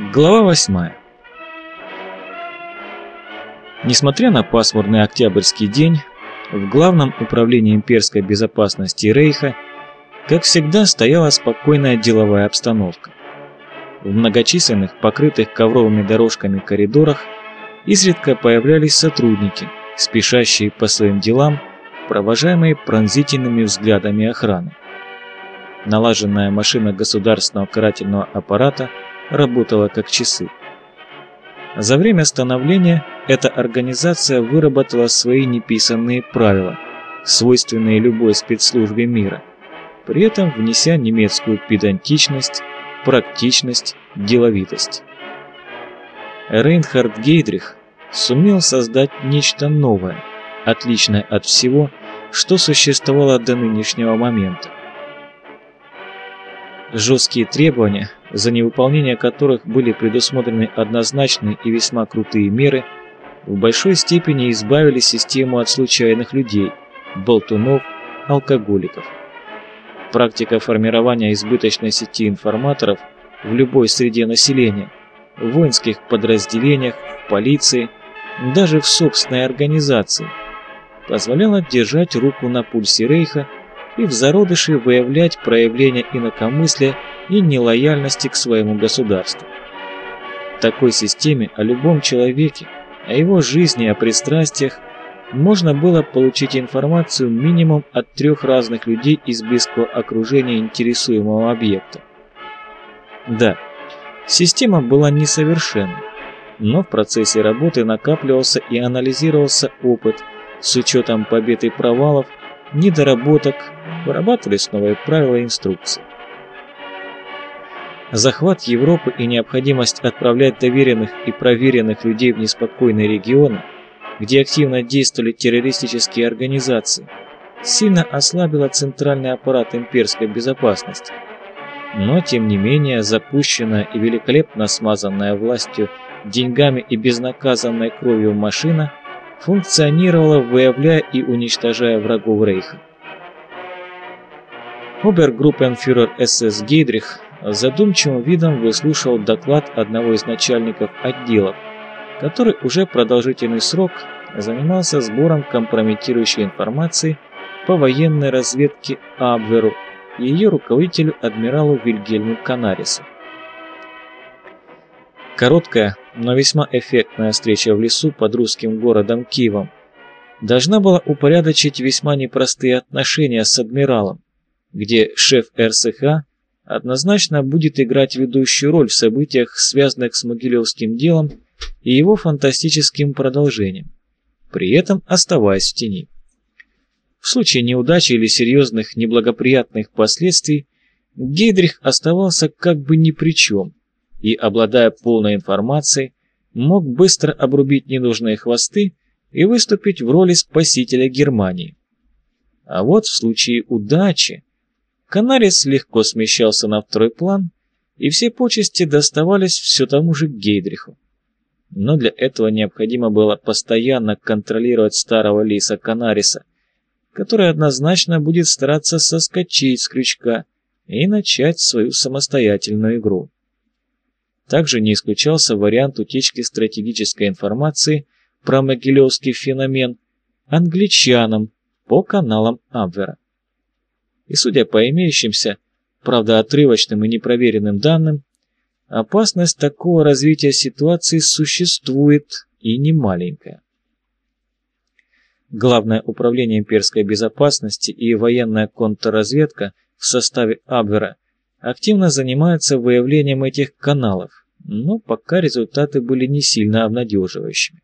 Глава 8 Несмотря на пасмурный октябрьский день, в Главном управлении имперской безопасности Рейха, как всегда, стояла спокойная деловая обстановка. В многочисленных, покрытых ковровыми дорожками коридорах изредка появлялись сотрудники, спешащие по своим делам, провожаемые пронзительными взглядами охраны. Налаженная машина государственного карательного аппарата работала как часы. За время становления эта организация выработала свои неписанные правила, свойственные любой спецслужбе мира, при этом внеся немецкую педантичность, практичность, деловитость. Рейнхард Гейдрих сумел создать нечто новое, отличное от всего, что существовало до нынешнего момента. Жесткие требования, за невыполнение которых были предусмотрены однозначные и весьма крутые меры, в большой степени избавили систему от случайных людей, болтунов, алкоголиков. Практика формирования избыточной сети информаторов в любой среде населения, в воинских подразделениях, в полиции, даже в собственной организации, позволяла держать руку на пульсе Рейха и в зародыше выявлять проявления инакомыслия и нелояльности к своему государству. В такой системе о любом человеке, о его жизни, о пристрастиях можно было получить информацию минимум от трех разных людей из близкого окружения интересуемого объекта. Да, система была несовершенна, но в процессе работы накапливался и анализировался опыт с учетом побед и провалов, недоработок, вырабатывались новые правила и инструкции. Захват Европы и необходимость отправлять доверенных и проверенных людей в неспокойные регионы, где активно действовали террористические организации, сильно ослабила центральный аппарат имперской безопасности. Но, тем не менее, запущенная и великолепно смазанная властью, деньгами и безнаказанной кровью машина функционировала, выявляя и уничтожая врагов Рейха. Обергруппенфюрер СС Гейдрих задумчивым видом выслушал доклад одного из начальников отделов, который уже продолжительный срок занимался сбором компрометирующей информации по военной разведке Абверу и ее руководителю адмиралу Вильгельму Канарису. Короткая, но весьма эффектная встреча в лесу под русским городом Киевом должна была упорядочить весьма непростые отношения с адмиралом, где шеф РСХ однозначно будет играть ведущую роль в событиях, связанных с Могилевским делом и его фантастическим продолжением, при этом оставаясь в тени. В случае неудачи или серьезных неблагоприятных последствий Гейдрих оставался как бы ни при чем и, обладая полной информацией, мог быстро обрубить ненужные хвосты и выступить в роли спасителя Германии. А вот в случае удачи Канарис легко смещался на второй план, и все почести доставались все тому же Гейдриху. Но для этого необходимо было постоянно контролировать старого лиса Канариса, который однозначно будет стараться соскочить с крючка и начать свою самостоятельную игру. Также не исключался вариант утечки стратегической информации про Могилевский феномен англичанам по каналам Абвера. И судя по имеющимся, правда отрывочным и непроверенным данным, опасность такого развития ситуации существует и не маленькая. Главное управление имперской безопасности и военная контрразведка в составе Абвера активно занимаются выявлением этих каналов, но пока результаты были не сильно обнадеживающими.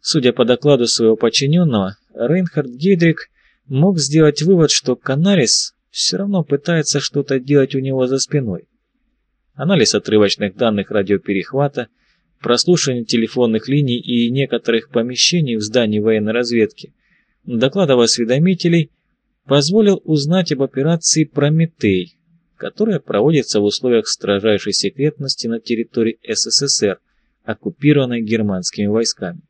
Судя по докладу своего подчиненного, Рейнхард Гейдрик мог сделать вывод, что Канарис все равно пытается что-то делать у него за спиной. Анализ отрывочных данных радиоперехвата, прослушивание телефонных линий и некоторых помещений в здании военной разведки, докладов осведомителей позволил узнать об операции «Прометей», которая проводится в условиях строжайшей секретности на территории СССР, оккупированной германскими войсками.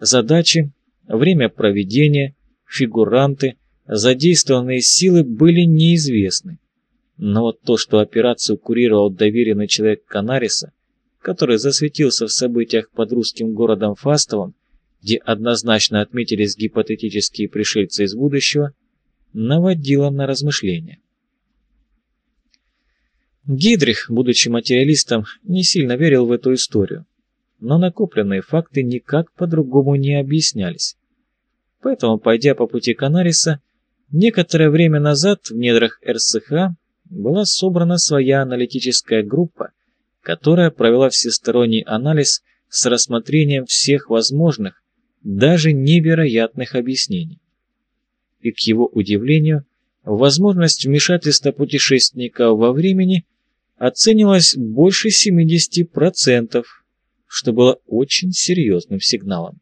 Задачи, время проведения, фигуранты, задействованные силы были неизвестны. Но вот то, что операцию курировал доверенный человек Канариса, который засветился в событиях под русским городом Фастовым, где однозначно отметились гипотетические пришельцы из будущего, наводило на размышления. Гидрих, будучи материалистом, не сильно верил в эту историю, но накопленные факты никак по-другому не объяснялись. Поэтому, пойдя по пути Канариса, некоторое время назад в недрах РСХ была собрана своя аналитическая группа, которая провела всесторонний анализ с рассмотрением всех возможных, даже невероятных объяснений. И к его удивлению, возможность вмешательства путешественника во времени оценивалась больше 70%, что было очень серьезным сигналом.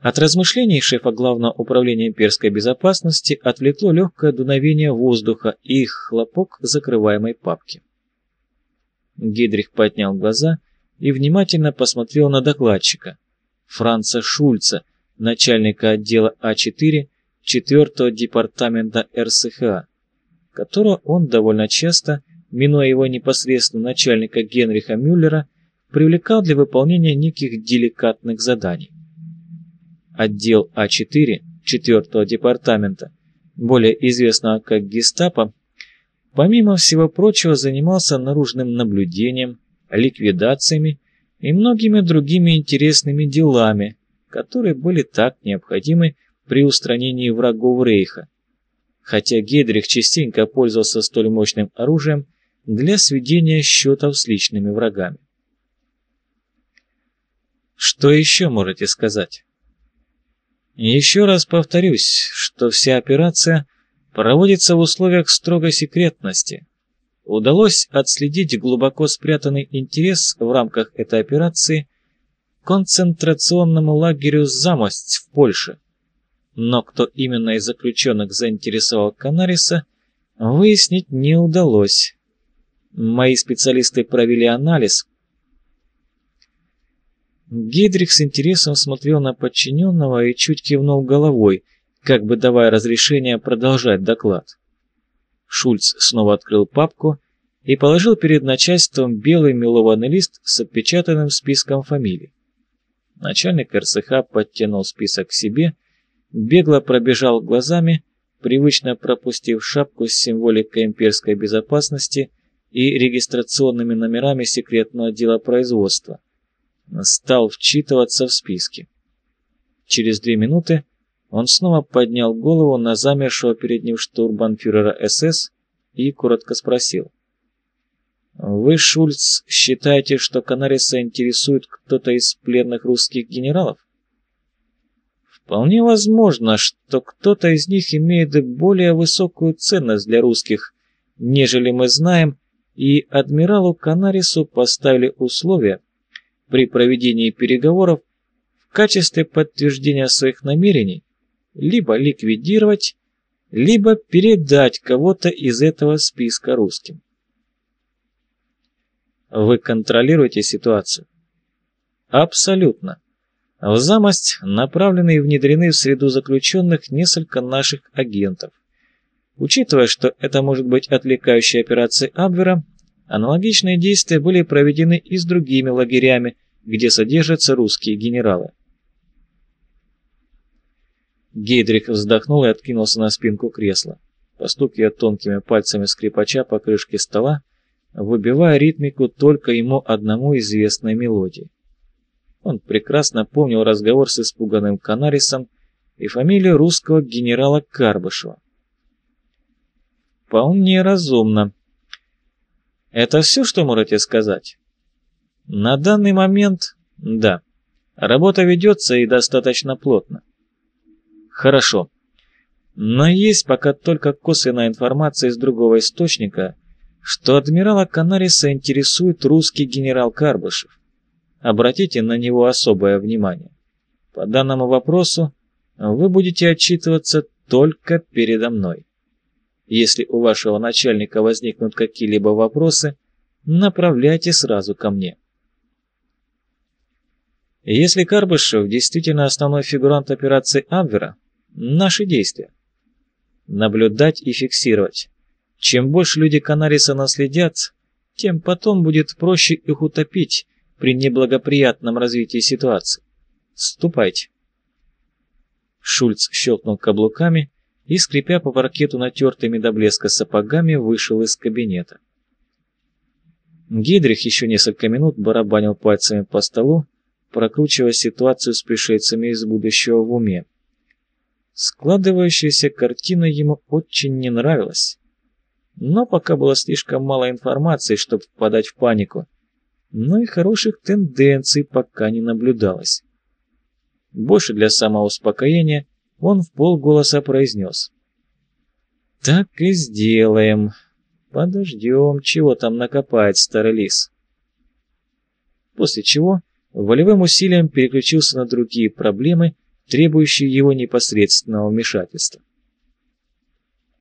От размышлений шефа Главного управления имперской безопасности отвлекло легкое дуновение воздуха и хлопок закрываемой папки. Гидрих поднял глаза и внимательно посмотрел на докладчика, Франца Шульца, начальника отдела А4 4 департамента РСХА, которого он довольно часто, минуя его непосредственно начальника Генриха Мюллера, привлекал для выполнения неких деликатных заданий отдел А4 4 департамента, более известного как гестапо, помимо всего прочего занимался наружным наблюдением, ликвидациями и многими другими интересными делами, которые были так необходимы при устранении врагов Рейха, хотя Гейдрих частенько пользовался столь мощным оружием для сведения счетов с личными врагами. Что еще можете сказать? Еще раз повторюсь, что вся операция проводится в условиях строгой секретности. Удалось отследить глубоко спрятанный интерес в рамках этой операции концентрационному лагерю «Замость» в Польше. Но кто именно из заключенных заинтересовал Канариса, выяснить не удалось. Мои специалисты провели анализ – Гейдрих с интересом смотрел на подчиненного и чуть кивнул головой, как бы давая разрешение продолжать доклад. Шульц снова открыл папку и положил перед начальством белый мелованный лист с отпечатанным списком фамилий. Начальник РСХ подтянул список к себе, бегло пробежал глазами, привычно пропустив шапку с символикой имперской безопасности и регистрационными номерами секретного отдела производства стал вчитываться в списки. Через две минуты он снова поднял голову на замершего перед ним штурбанфюрера СС и коротко спросил. «Вы, Шульц, считаете, что Канариса интересует кто-то из пленных русских генералов?» «Вполне возможно, что кто-то из них имеет более высокую ценность для русских, нежели мы знаем, и адмиралу Канарису поставили условия, при проведении переговоров в качестве подтверждения своих намерений либо ликвидировать, либо передать кого-то из этого списка русским. Вы контролируете ситуацию? Абсолютно. В замость направлены и внедрены в среду заключенных несколько наших агентов. Учитывая, что это может быть отвлекающая операция Абвера, Аналогичные действия были проведены и с другими лагерями, где содержатся русские генералы. Гейдрих вздохнул и откинулся на спинку кресла, постукивая тонкими пальцами скрипача по крышке стола, выбивая ритмику только ему одному известной мелодии. Он прекрасно помнил разговор с испуганным Канарисом и фамилию русского генерала Карбышева. «Вполне разумно», это все, что можете сказать? На данный момент, да. Работа ведется и достаточно плотно. Хорошо. Но есть пока только косвенная информация из другого источника, что адмирала Канариса интересует русский генерал Карбышев. Обратите на него особое внимание. По данному вопросу вы будете отчитываться только передо мной. Если у вашего начальника возникнут какие-либо вопросы, направляйте сразу ко мне. Если Карбышев действительно основной фигурант операции Абвера, наши действия. наблюдать и фиксировать. Чем больше люди Канариса наследят, тем потом будет проще их утопить при неблагоприятном развитии ситуации. Ступайте. Шульц щелкнул каблуками и, скрипя по паркету натертыми до блеска сапогами, вышел из кабинета. Гидрих еще несколько минут барабанил пальцами по столу, прокручивая ситуацию с пришельцами из будущего в уме. Складывающаяся картина ему очень не нравилась. Но пока было слишком мало информации, чтобы впадать в панику. Но и хороших тенденций пока не наблюдалось. Больше для самоуспокоения он в полголоса произнес. «Так и сделаем. Подождем, чего там накопает старый лис». После чего волевым усилием переключился на другие проблемы, требующие его непосредственного вмешательства.